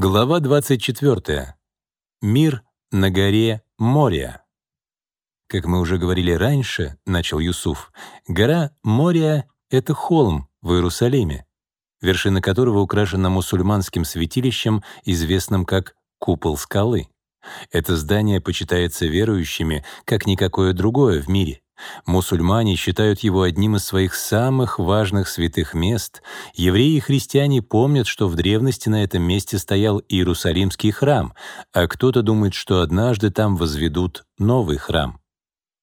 Глава 24. Мир на горе Мория. Как мы уже говорили раньше, начал Юсуф, гора Мория — это холм в Иерусалиме, вершина которого украшена мусульманским святилищем, известным как Купол скалы. Это здание почитается верующими, как никакое другое в мире. Мусульмане считают его одним из своих самых важных святых мест. Евреи и христиане помнят, что в древности на этом месте стоял Иерусалимский храм, а кто-то думает, что однажды там возведут новый храм.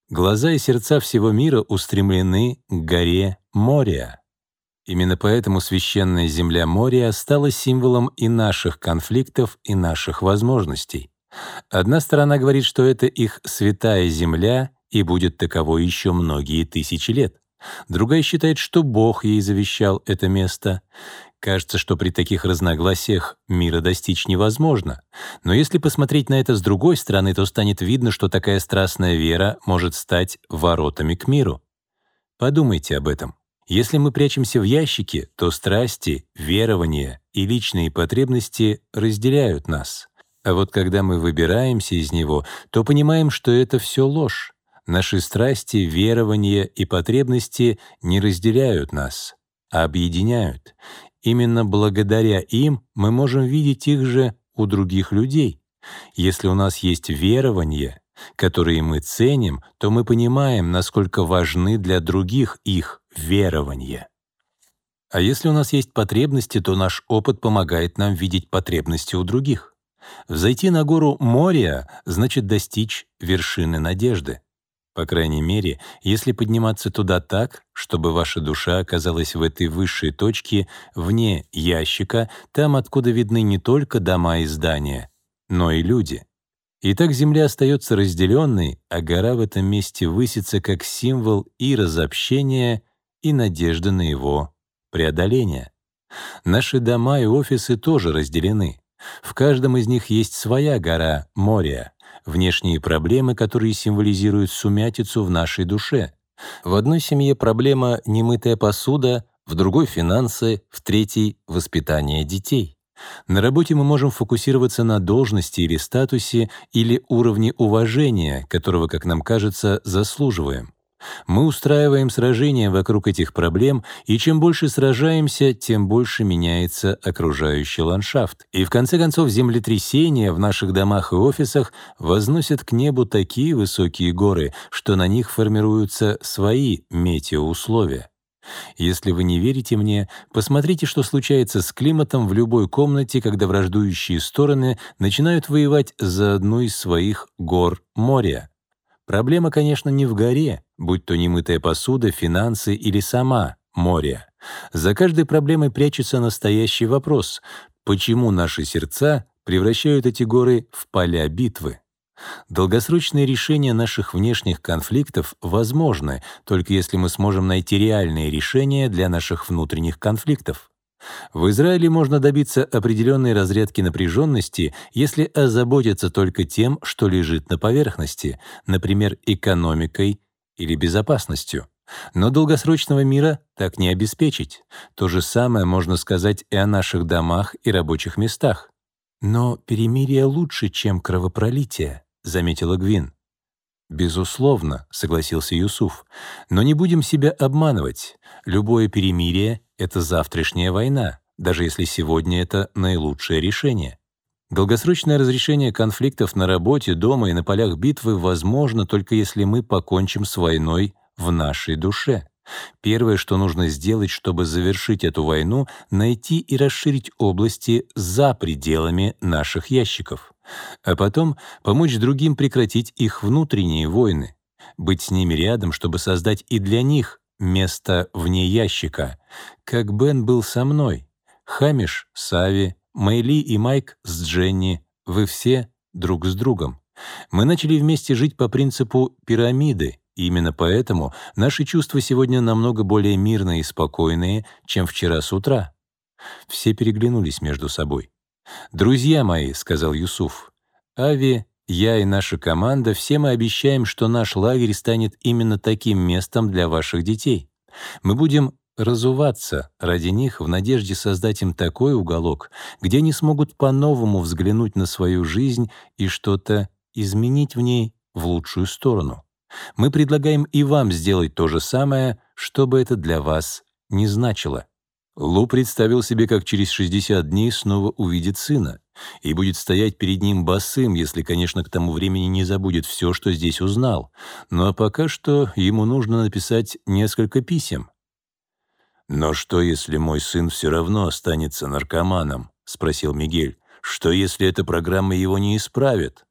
Глаза и сердца всего мира устремлены к горе Мория. Именно поэтому священная земля Мория стала символом и наших конфликтов, и наших возможностей. Одна сторона говорит, что это их святая земля — и будет таково еще многие тысячи лет. Другая считает, что Бог ей завещал это место. Кажется, что при таких разногласиях мира достичь невозможно. Но если посмотреть на это с другой стороны, то станет видно, что такая страстная вера может стать воротами к миру. Подумайте об этом. Если мы прячемся в ящике, то страсти, верования и личные потребности разделяют нас. А вот когда мы выбираемся из него, то понимаем, что это все ложь. Наши страсти, верования и потребности не разделяют нас, а объединяют. Именно благодаря им мы можем видеть их же у других людей. Если у нас есть верования, которые мы ценим, то мы понимаем, насколько важны для других их верования. А если у нас есть потребности, то наш опыт помогает нам видеть потребности у других. Взойти на гору Мория значит достичь вершины надежды. По крайней мере, если подниматься туда так, чтобы ваша душа оказалась в этой высшей точке, вне ящика, там, откуда видны не только дома и здания, но и люди. И так земля остается разделенной, а гора в этом месте высится как символ и разобщения, и надежды на его преодоление. Наши дома и офисы тоже разделены. В каждом из них есть своя гора, море, внешние проблемы, которые символизируют сумятицу в нашей душе. В одной семье проблема — немытая посуда, в другой — финансы, в третьей — воспитание детей. На работе мы можем фокусироваться на должности или статусе, или уровне уважения, которого, как нам кажется, заслуживаем. Мы устраиваем сражения вокруг этих проблем, и чем больше сражаемся, тем больше меняется окружающий ландшафт. И в конце концов землетрясения в наших домах и офисах возносят к небу такие высокие горы, что на них формируются свои метеоусловия. Если вы не верите мне, посмотрите, что случается с климатом в любой комнате, когда враждующие стороны начинают воевать за одну из своих гор моря. Проблема, конечно, не в горе, будь то немытая посуда, финансы или сама море. За каждой проблемой прячется настоящий вопрос — почему наши сердца превращают эти горы в поля битвы? Долгосрочные решения наших внешних конфликтов возможны, только если мы сможем найти реальные решения для наших внутренних конфликтов. В Израиле можно добиться определенной разрядки напряженности, если озаботиться только тем, что лежит на поверхности, например, экономикой или безопасностью. Но долгосрочного мира так не обеспечить. То же самое можно сказать и о наших домах и рабочих местах. «Но перемирие лучше, чем кровопролитие», — заметила Гвин. «Безусловно», — согласился Юсуф, «но не будем себя обманывать. Любое перемирие — это завтрашняя война, даже если сегодня это наилучшее решение. Долгосрочное разрешение конфликтов на работе, дома и на полях битвы возможно только если мы покончим с войной в нашей душе. Первое, что нужно сделать, чтобы завершить эту войну, найти и расширить области за пределами наших ящиков а потом помочь другим прекратить их внутренние войны, быть с ними рядом, чтобы создать и для них место вне ящика, как Бен был со мной, Хамиш с Ави, Мэйли и Майк с Дженни, вы все друг с другом. Мы начали вместе жить по принципу пирамиды, именно поэтому наши чувства сегодня намного более мирные и спокойные, чем вчера с утра. Все переглянулись между собой. «Друзья мои», — сказал Юсуф, — «Ави, я и наша команда, все мы обещаем, что наш лагерь станет именно таким местом для ваших детей. Мы будем разуваться ради них в надежде создать им такой уголок, где они смогут по-новому взглянуть на свою жизнь и что-то изменить в ней в лучшую сторону. Мы предлагаем и вам сделать то же самое, что бы это для вас не значило. Лу представил себе, как через 60 дней снова увидит сына и будет стоять перед ним босым, если, конечно, к тому времени не забудет все, что здесь узнал. Но пока что ему нужно написать несколько писем. «Но что, если мой сын все равно останется наркоманом?» — спросил Мигель. «Что, если эта программа его не исправит?»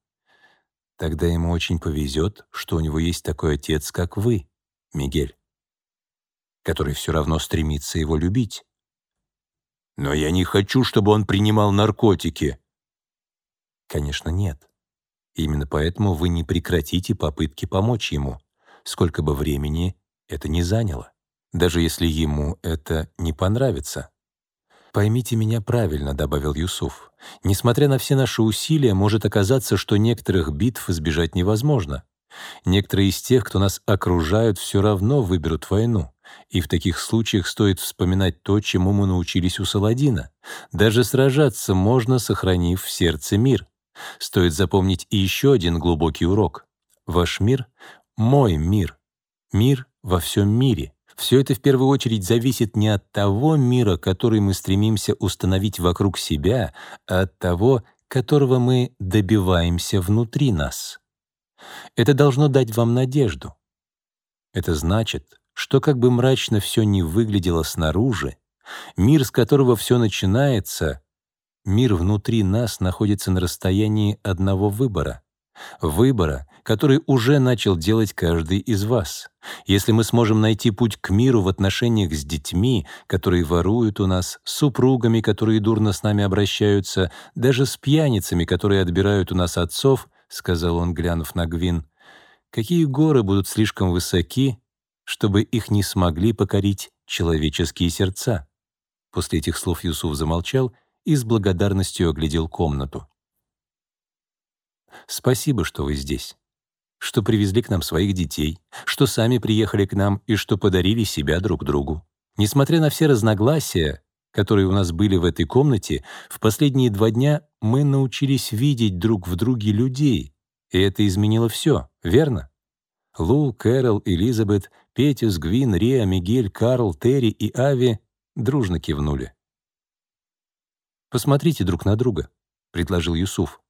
«Тогда ему очень повезет, что у него есть такой отец, как вы, Мигель, который все равно стремится его любить». «Но я не хочу, чтобы он принимал наркотики». «Конечно, нет. Именно поэтому вы не прекратите попытки помочь ему, сколько бы времени это ни заняло даже если ему это не понравится. «Поймите меня правильно», — добавил Юсуф. «Несмотря на все наши усилия, может оказаться, что некоторых битв избежать невозможно. Некоторые из тех, кто нас окружают, все равно выберут войну. И в таких случаях стоит вспоминать то, чему мы научились у Саладина. Даже сражаться можно, сохранив в сердце мир. Стоит запомнить и еще один глубокий урок. Ваш мир — мой мир. Мир во всем мире. Все это в первую очередь зависит не от того мира, который мы стремимся установить вокруг себя, а от того, которого мы добиваемся внутри нас. Это должно дать вам надежду. Это значит, что как бы мрачно все ни выглядело снаружи, мир, с которого все начинается, мир внутри нас находится на расстоянии одного выбора. Выбора, который уже начал делать каждый из вас. Если мы сможем найти путь к миру в отношениях с детьми, которые воруют у нас, с супругами, которые дурно с нами обращаются, даже с пьяницами, которые отбирают у нас отцов, — сказал он, глянув на Гвин, — какие горы будут слишком высоки, чтобы их не смогли покорить человеческие сердца? После этих слов Юсуф замолчал и с благодарностью оглядел комнату. «Спасибо, что вы здесь что привезли к нам своих детей, что сами приехали к нам и что подарили себя друг другу. Несмотря на все разногласия, которые у нас были в этой комнате, в последние два дня мы научились видеть друг в друге людей, и это изменило все, верно? Лу, Кэрол, Элизабет, Петюс, Гвин, Риа, Мигель, Карл, Терри и Ави дружно кивнули. «Посмотрите друг на друга», — предложил Юсуф.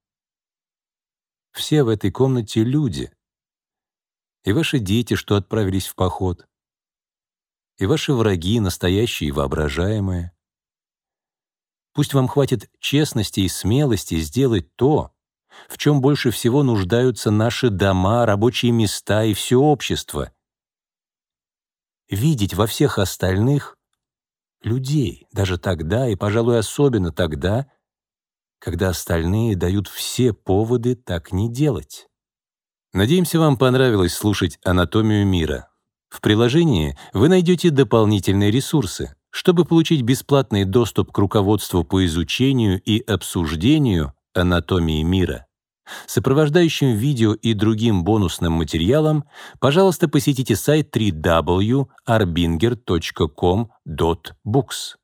«Все в этой комнате люди, и ваши дети, что отправились в поход, и ваши враги, настоящие и воображаемые. Пусть вам хватит честности и смелости сделать то, в чем больше всего нуждаются наши дома, рабочие места и все общество. Видеть во всех остальных людей, даже тогда и, пожалуй, особенно тогда, когда остальные дают все поводы так не делать. Надеемся, вам понравилось слушать «Анатомию мира». В приложении вы найдете дополнительные ресурсы. Чтобы получить бесплатный доступ к руководству по изучению и обсуждению анатомии мира, сопровождающим видео и другим бонусным материалам, пожалуйста, посетите сайт www.arbinger.com.books.